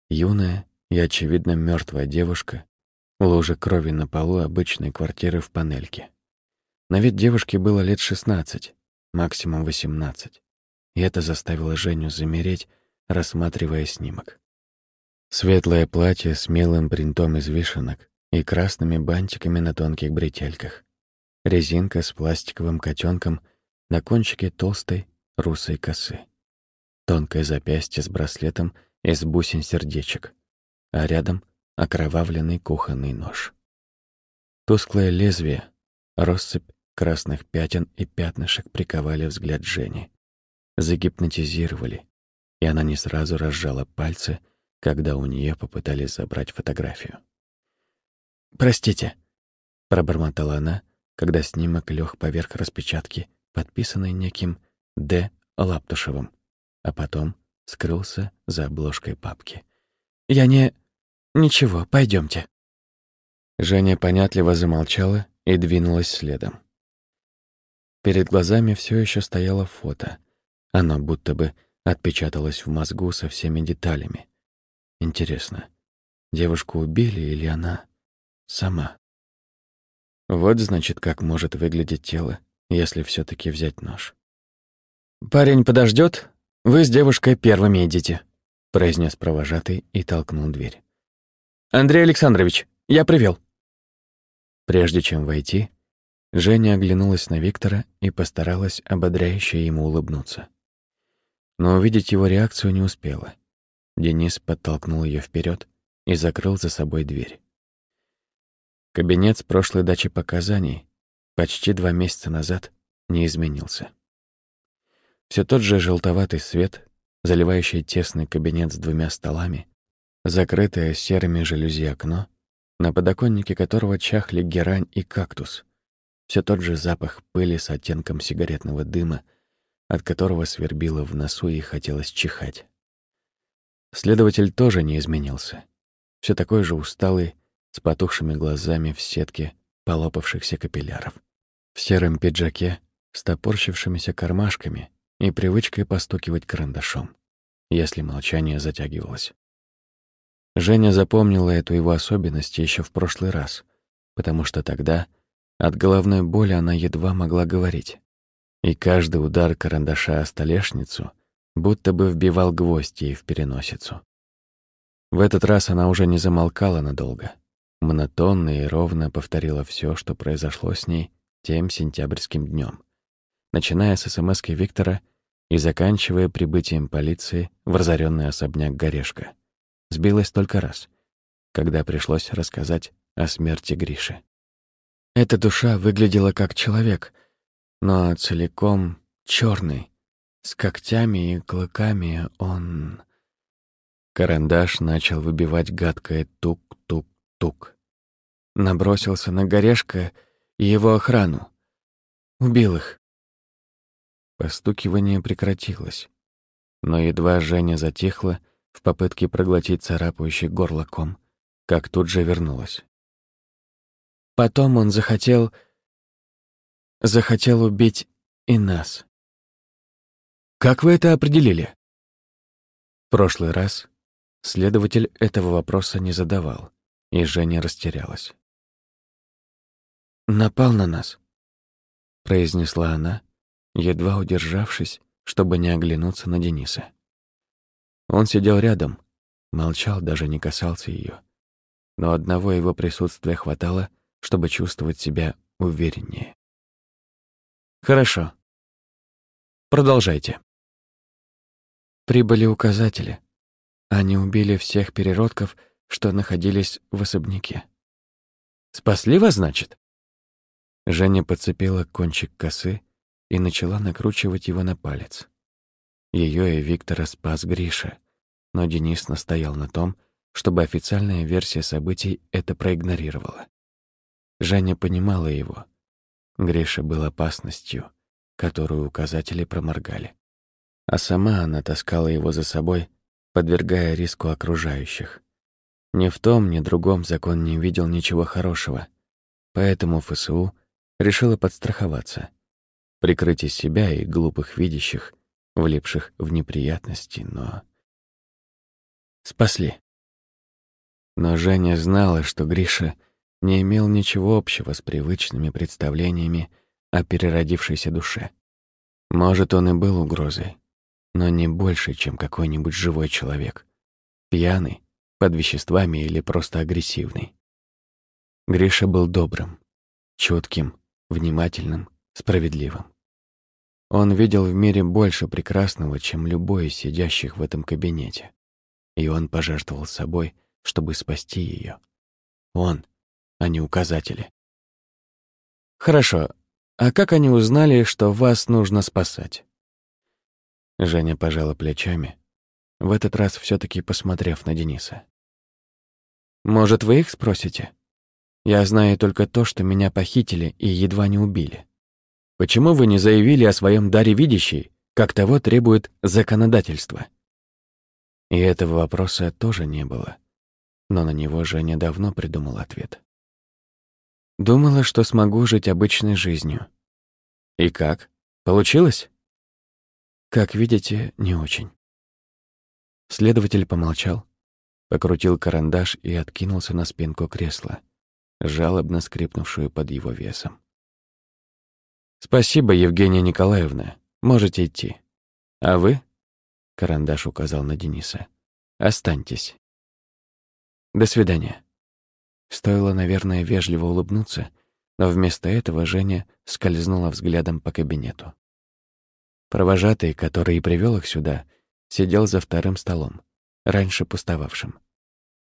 Юная и, очевидно, мертвая девушка, лужа крови на полу обычной квартиры в панельке. На вид девушке было лет 16, максимум 18, и это заставило Женю замереть, рассматривая снимок. Светлое платье с милым принтом из вишенок и красными бантиками на тонких бретельках. Резинка с пластиковым котенком на кончике толстой русой косы тонкое запястье с браслетом из бусин сердечек, а рядом окровавленный кухонный нож. Тусклое лезвие, россыпь красных пятен и пятнышек приковали взгляд Жени, загипнотизировали, и она не сразу разжала пальцы, когда у нее попытались забрать фотографию. «Простите», — пробормотала она, когда снимок лег поверх распечатки, подписанной неким Д. Лаптушевым а потом скрылся за обложкой папки. «Я не... Ничего, пойдемте. Женя понятливо замолчала и двинулась следом. Перед глазами все еще стояло фото. Оно будто бы отпечаталось в мозгу со всеми деталями. Интересно, девушку убили или она сама? Вот, значит, как может выглядеть тело, если все таки взять нож. «Парень подождет, «Вы с девушкой первыми идите», — произнес провожатый и толкнул дверь. «Андрей Александрович, я привел. Прежде чем войти, Женя оглянулась на Виктора и постаралась ободряюще ему улыбнуться. Но увидеть его реакцию не успела. Денис подтолкнул ее вперед и закрыл за собой дверь. Кабинет с прошлой дачи показаний почти два месяца назад не изменился. Все тот же желтоватый свет, заливающий тесный кабинет с двумя столами, закрытое серыми жалюзи окно, на подоконнике которого чахли герань и кактус. Все тот же запах пыли с оттенком сигаретного дыма, от которого свербило в носу и хотелось чихать. Следователь тоже не изменился. все такой же усталый, с потухшими глазами в сетке полопавшихся капилляров. В сером пиджаке, с топорщившимися кармашками и привычкой постукивать карандашом, если молчание затягивалось. Женя запомнила эту его особенность еще в прошлый раз, потому что тогда от головной боли она едва могла говорить. И каждый удар карандаша о столешницу будто бы вбивал гвоздь ей в переносицу. В этот раз она уже не замолкала надолго. Монотонно и ровно повторила все, что произошло с ней тем сентябрьским днем, начиная с смс Виктора и заканчивая прибытием полиции в разоренный особняк Горешка. Сбилась только раз, когда пришлось рассказать о смерти Гриши. Эта душа выглядела как человек, но целиком черный, с когтями и клыками он... Карандаш начал выбивать гадкое тук-тук-тук. Набросился на Горешка и его охрану. Убил их. Постукивание прекратилось. Но едва Женя затихла в попытке проглотить царапающий горло ком, как тут же вернулась. Потом он захотел... захотел убить и нас. Как вы это определили? Прошлый раз следователь этого вопроса не задавал, и Женя растерялась. «Напал на нас», — произнесла она, едва удержавшись, чтобы не оглянуться на Дениса. Он сидел рядом, молчал, даже не касался ее. Но одного его присутствия хватало, чтобы чувствовать себя увереннее. «Хорошо. Продолжайте». Прибыли указатели. Они убили всех переродков, что находились в особняке. «Спасли вас, значит?» Женя подцепила кончик косы и начала накручивать его на палец. Ее и Виктора спас Гриша, но Денис настоял на том, чтобы официальная версия событий это проигнорировала. Женя понимала его. Гриша был опасностью, которую указатели проморгали а сама она таскала его за собой, подвергая риску окружающих. Ни в том, ни в другом закон не видел ничего хорошего, поэтому ФСУ решила подстраховаться, прикрыть из себя и глупых видящих, влипших в неприятности, но... Спасли. Но Женя знала, что Гриша не имел ничего общего с привычными представлениями о переродившейся душе. Может, он и был угрозой, но не больше, чем какой-нибудь живой человек. Пьяный, под веществами или просто агрессивный. Гриша был добрым, чутким, внимательным, справедливым. Он видел в мире больше прекрасного, чем любой из сидящих в этом кабинете. И он пожертвовал собой, чтобы спасти ее. Он, а не указатели. Хорошо, а как они узнали, что вас нужно спасать? Женя пожала плечами, в этот раз все таки посмотрев на Дениса. «Может, вы их спросите? Я знаю только то, что меня похитили и едва не убили. Почему вы не заявили о своем даре видящей, как того требует законодательство?» И этого вопроса тоже не было, но на него Женя давно придумал ответ. Думала, что смогу жить обычной жизнью. И как? Получилось? Как видите, не очень. Следователь помолчал, покрутил карандаш и откинулся на спинку кресла, жалобно скрипнувшую под его весом. «Спасибо, Евгения Николаевна. Можете идти. А вы?» — карандаш указал на Дениса. «Останьтесь. До свидания». Стоило, наверное, вежливо улыбнуться, но вместо этого Женя скользнула взглядом по кабинету. Провожатый, который и привел их сюда, сидел за вторым столом, раньше пустовавшим.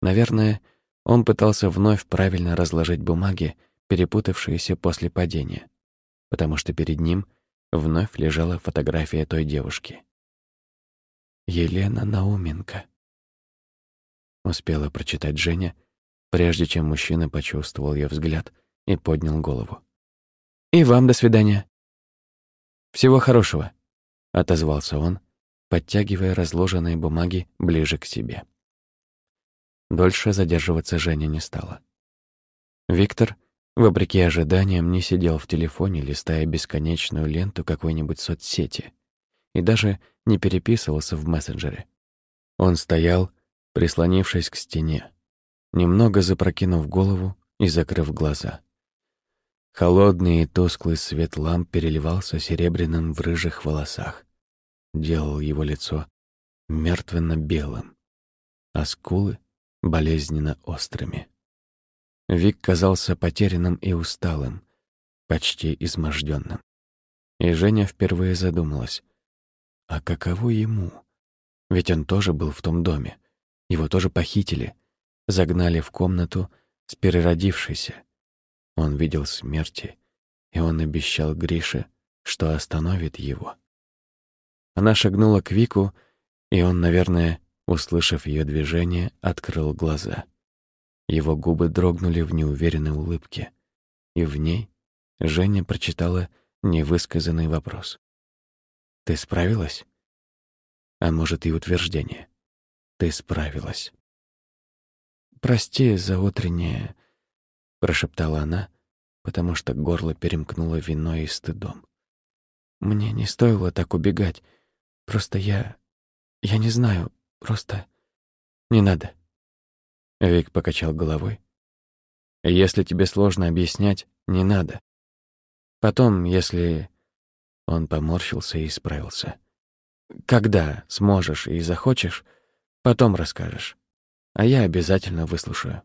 Наверное, он пытался вновь правильно разложить бумаги, перепутавшиеся после падения, потому что перед ним вновь лежала фотография той девушки. Елена Науменко. Успела прочитать Женя, прежде чем мужчина почувствовал ее взгляд и поднял голову. «И вам до свидания. Всего хорошего» отозвался он, подтягивая разложенные бумаги ближе к себе. Дольше задерживаться Женя не стала. Виктор, вопреки ожиданиям, не сидел в телефоне, листая бесконечную ленту какой-нибудь соцсети, и даже не переписывался в мессенджере. Он стоял, прислонившись к стене, немного запрокинув голову и закрыв глаза. Холодный и тусклый свет ламп переливался серебряным в рыжих волосах, делал его лицо мертвенно-белым, а скулы — болезненно острыми. Вик казался потерянным и усталым, почти изможденным. И Женя впервые задумалась, а каково ему? Ведь он тоже был в том доме. Его тоже похитили, загнали в комнату с переродившейся. Он видел смерти, и он обещал Грише, что остановит его. Она шагнула к Вику, и он, наверное, услышав ее движение, открыл глаза. Его губы дрогнули в неуверенной улыбке, и в ней Женя прочитала невысказанный вопрос. «Ты справилась?» А может, и утверждение. «Ты справилась». «Прости за утреннее...» — прошептала она, потому что горло перемкнуло виной и стыдом. «Мне не стоило так убегать. Просто я... Я не знаю. Просто... Не надо». Вик покачал головой. «Если тебе сложно объяснять, не надо. Потом, если...» Он поморщился и исправился. «Когда сможешь и захочешь, потом расскажешь. А я обязательно выслушаю».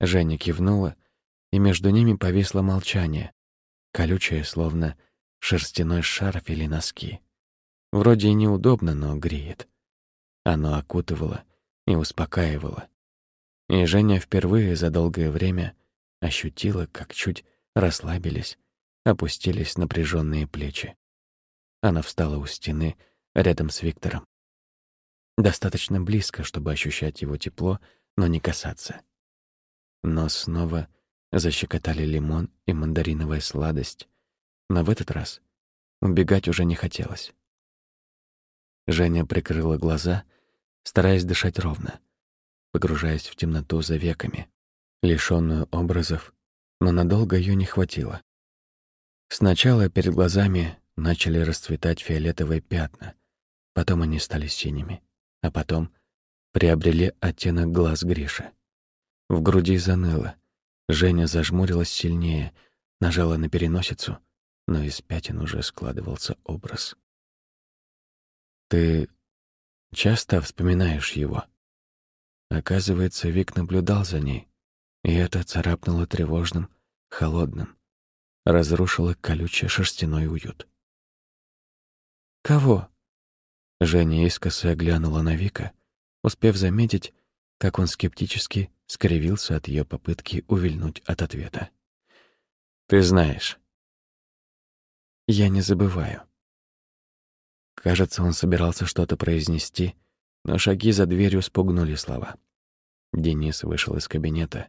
Женя кивнула, и между ними повисло молчание, колючее, словно шерстяной шарф или носки. Вроде и неудобно, но греет. Оно окутывало и успокаивало. И Женя впервые за долгое время ощутила, как чуть расслабились, опустились напряженные плечи. Она встала у стены рядом с Виктором. Достаточно близко, чтобы ощущать его тепло, но не касаться. Но снова защекотали лимон и мандариновая сладость, но в этот раз убегать уже не хотелось. Женя прикрыла глаза, стараясь дышать ровно — погружаясь в темноту за веками, лишённую образов, но надолго её не хватило. Сначала перед глазами начали расцветать фиолетовые пятна, потом они стали синими, а потом приобрели оттенок глаз Гриши. В груди заныло. Женя зажмурилась сильнее, нажала на переносицу, но из пятен уже складывался образ. «Ты часто вспоминаешь его?» Оказывается, Вик наблюдал за ней, и это царапнуло тревожным, холодным, разрушило колючий шерстяной уют. «Кого?» Женя искоса оглянула на Вика, успев заметить, как он скептически скривился от ее попытки увильнуть от ответа. «Ты знаешь». «Я не забываю». Кажется, он собирался что-то произнести, но шаги за дверью спугнули слова. Денис вышел из кабинета,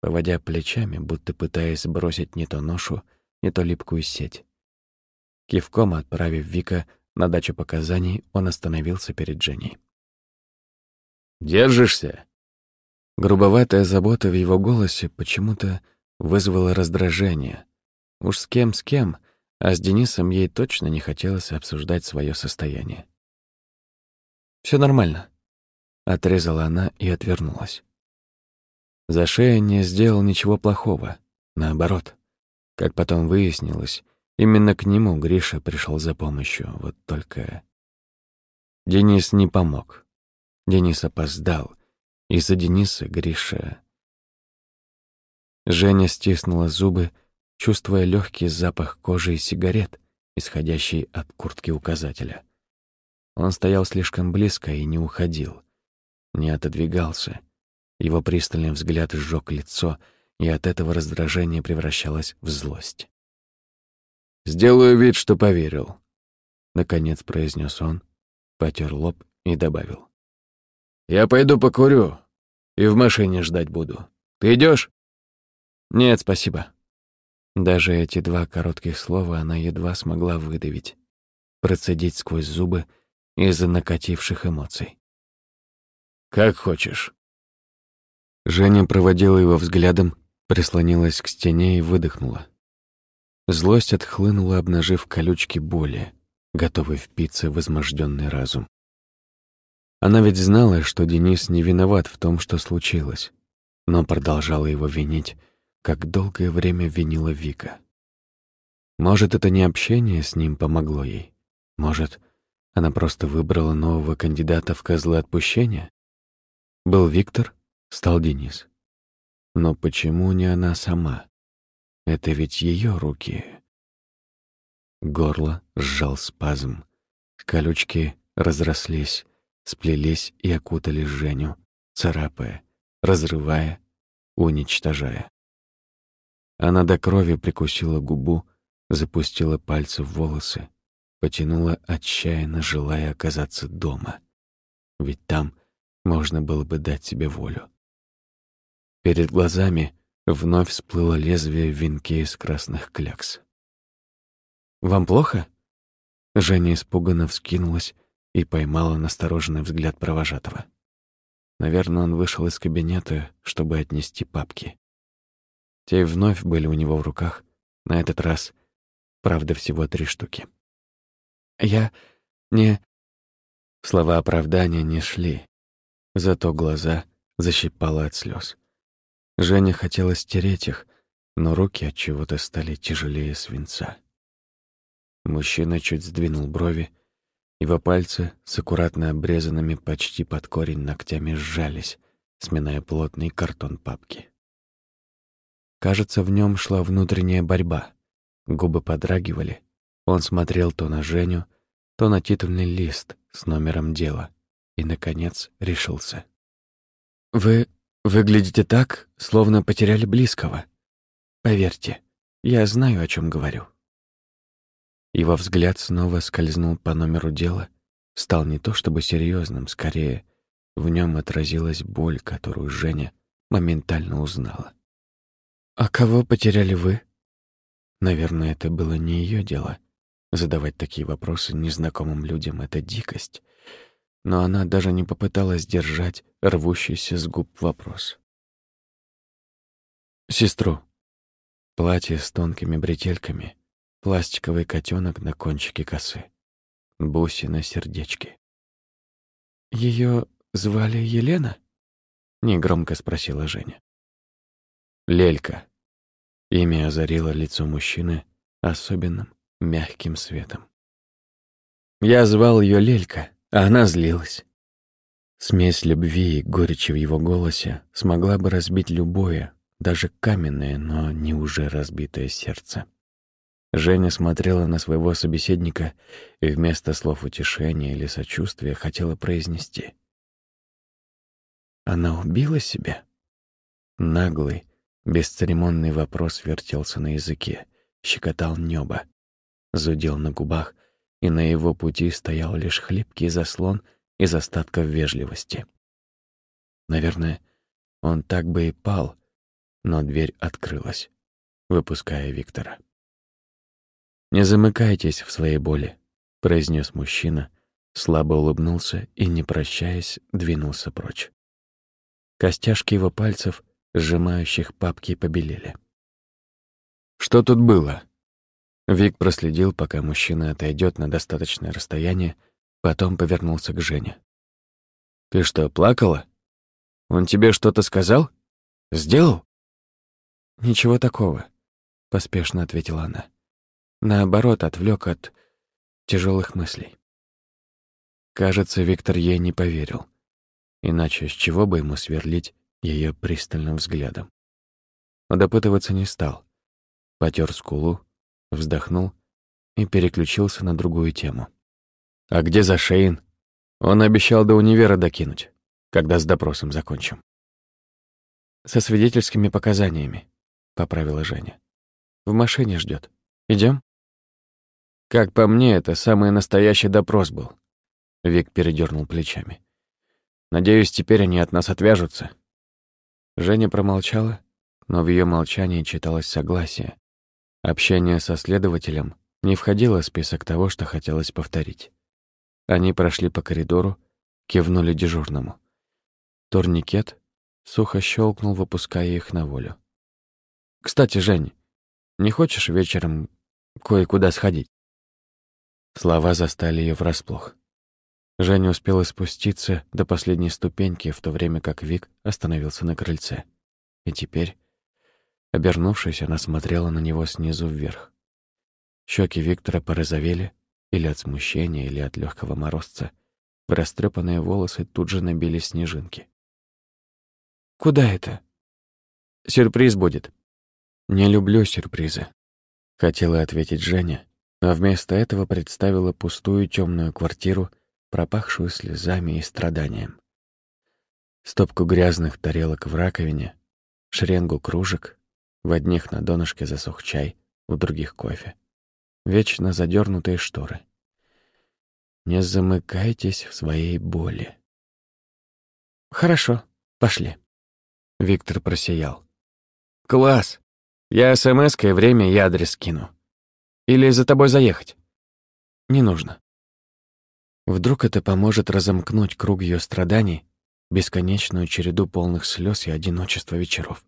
поводя плечами, будто пытаясь сбросить не то ношу, не то липкую сеть. Кивком отправив Вика на дачу показаний, он остановился перед Женей. «Держишься?» Грубоватая забота в его голосе почему-то вызвала раздражение. Уж с кем с кем, а с Денисом ей точно не хотелось обсуждать свое состояние. Все нормально», — отрезала она и отвернулась. За шея не сделал ничего плохого, наоборот. Как потом выяснилось, именно к нему Гриша пришел за помощью, вот только... Денис не помог. Денис опоздал. Из-за Дениса Гриша... Женя стиснула зубы, чувствуя легкий запах кожи и сигарет, исходящий от куртки указателя. Он стоял слишком близко и не уходил, не отодвигался. Его пристальный взгляд сжег лицо, и от этого раздражение превращалось в злость. «Сделаю вид, что поверил», — наконец произнес он, потер лоб и добавил. «Я пойду покурю и в машине ждать буду. Ты идешь? «Нет, спасибо». Даже эти два коротких слова она едва смогла выдавить, процедить сквозь зубы — из-за накативших эмоций. «Как хочешь». Женя проводила его взглядом, прислонилась к стене и выдохнула. Злость отхлынула, обнажив колючки боли, готовый впиться в изможденный разум. Она ведь знала, что Денис не виноват в том, что случилось, но продолжала его винить, как долгое время винила Вика. Может, это не общение с ним помогло ей? Может, она просто выбрала нового кандидата в козлы отпущения? Был Виктор, стал Денис. Но почему не она сама? Это ведь ее руки. Горло сжал спазм. Колючки разрослись, сплелись и окутали Женю, царапая, разрывая, уничтожая. Она до крови прикусила губу, запустила пальцы в волосы, потянула отчаянно, желая оказаться дома. Ведь там можно было бы дать себе волю. Перед глазами вновь всплыло лезвие в венке из красных клякс. «Вам плохо?» Женя испуганно вскинулась и поймала настороженный взгляд провожатого. Наверное, он вышел из кабинета, чтобы отнести папки. Те вновь были у него в руках, на этот раз, правда, всего три штуки. «Я не...» Слова оправдания не шли, зато глаза защипало от слез. Женя хотела стереть их, но руки от чего-то стали тяжелее свинца. Мужчина чуть сдвинул брови, его пальцы с аккуратно обрезанными почти под корень ногтями сжались, сминая плотный картон папки. Кажется, в нем шла внутренняя борьба. Губы подрагивали. Он смотрел то на Женю, то на титульный лист с номером дела и, наконец, решился. «Вы Выглядите так, словно потеряли близкого. Поверьте, я знаю, о чем говорю. Его взгляд снова скользнул по номеру дела, стал не то чтобы серьезным, скорее в нем отразилась боль, которую Женя моментально узнала. «А кого потеряли вы?» Наверное, это было не ее дело. Задавать такие вопросы незнакомым людям — это дикость но она даже не попыталась держать рвущийся с губ вопрос. «Сестру. Платье с тонкими бретельками, пластиковый котенок на кончике косы, буси на сердечке. Ее звали Елена?» — негромко спросила Женя. «Лелька». Имя озарило лицо мужчины особенным мягким светом. «Я звал ее Лелька, а она злилась. Смесь любви и горечи в его голосе смогла бы разбить любое, даже каменное, но не уже разбитое сердце. Женя смотрела на своего собеседника и вместо слов утешения или сочувствия хотела произнести. «Она убила себя?» Наглый, бесцеремонный вопрос вертелся на языке, щекотал небо, зудел на губах, и на его пути стоял лишь хлипкий заслон из остатков вежливости. Наверное, он так бы и пал, но дверь открылась, выпуская Виктора. «Не замыкайтесь в своей боли», — произнес мужчина, слабо улыбнулся и, не прощаясь, двинулся прочь. Костяшки его пальцев, сжимающих папки, побелели. «Что тут было?» Вик проследил, пока мужчина отойдет на достаточное расстояние, потом повернулся к Жене. «Ты что, плакала? Он тебе что-то сказал? Сделал?» «Ничего такого», — поспешно ответила она. Наоборот, отвлек от тяжелых мыслей. Кажется, Виктор ей не поверил. Иначе с чего бы ему сверлить ее пристальным взглядом? Но допытываться не стал. Потер скулу, вздохнул и переключился на другую тему. «А где Зашейн? Он обещал до универа докинуть, когда с допросом закончим». «Со свидетельскими показаниями», — поправила Женя. «В машине ждет. Идем? «Как по мне, это самый настоящий допрос был», — Вик передернул плечами. «Надеюсь, теперь они от нас отвяжутся». Женя промолчала, но в ее молчании читалось согласие, Общение со следователем не входило в список того, что хотелось повторить. Они прошли по коридору, кивнули дежурному. Турникет, сухо щелкнул, выпуская их на волю. «Кстати, Жень, не хочешь вечером кое-куда сходить?» Слова застали ее врасплох. Женя успела спуститься до последней ступеньки, в то время как Вик остановился на крыльце. И теперь, обернувшись, она смотрела на него снизу вверх. Щеки Виктора порозовели, или от смущения, или от легкого морозца. В растрепанные волосы тут же набили снежинки. «Куда это?» «Сюрприз будет». «Не люблю сюрпризы», — хотела ответить Женя, но вместо этого представила пустую темную квартиру, пропахшую слезами и страданием. Стопку грязных тарелок в раковине, шеренгу кружек, в одних на донышке засох чай, в других кофе вечно задернутые шторы. Не замыкайтесь в своей боли. Хорошо, пошли. Виктор просиял. Класс. Я смс-кой время и адрес кину. Или за тобой заехать? Не нужно. Вдруг это поможет разомкнуть круг ее страданий, бесконечную череду полных слез и одиночества вечеров.